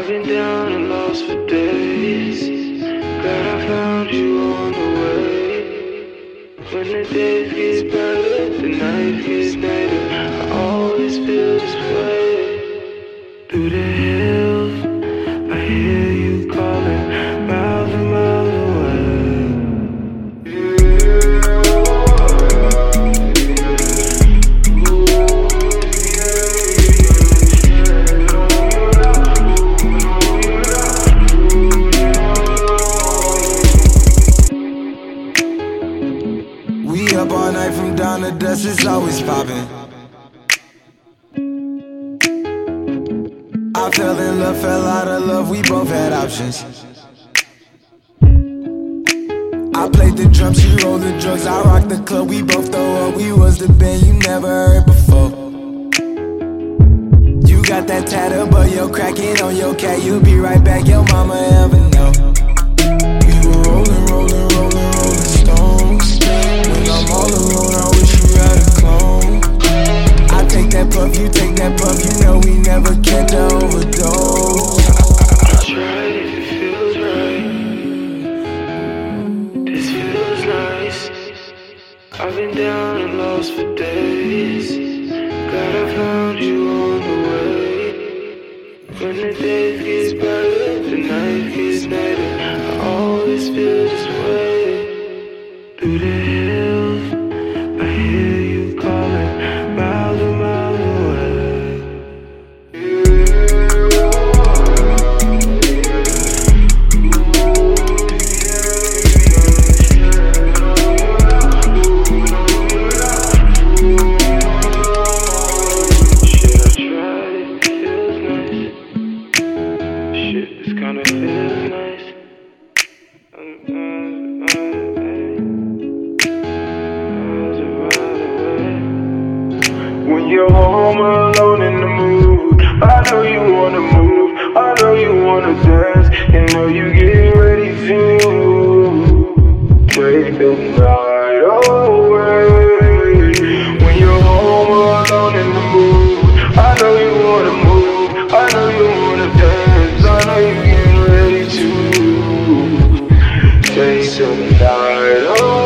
I've been down and lost for days. Glad I found you on the way. When the days get better, the night gets later. I always feel this way. Through the hills, I hear Up all night from dawn to dust, it's always popping. I fell in love, fell out of love, we both had options. I played the drums, she rolled the drugs, I rocked the club, we both throw up. We was the band you never heard before. You got that tattoo, but you're cracking on your cat, you'll be right back, your mama I've been down and lost for days. Glad I found you on the way. When the days get better, the night gets later. I always feel this way. Through the this kinda feels nice. And. When you're home alone in the mood, I know you wanna move, I know you wanna dance, you know you get ready to take the night away. When you're home alone in the mood, I know you wanna move. chasing down.